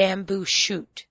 bamboo shoot.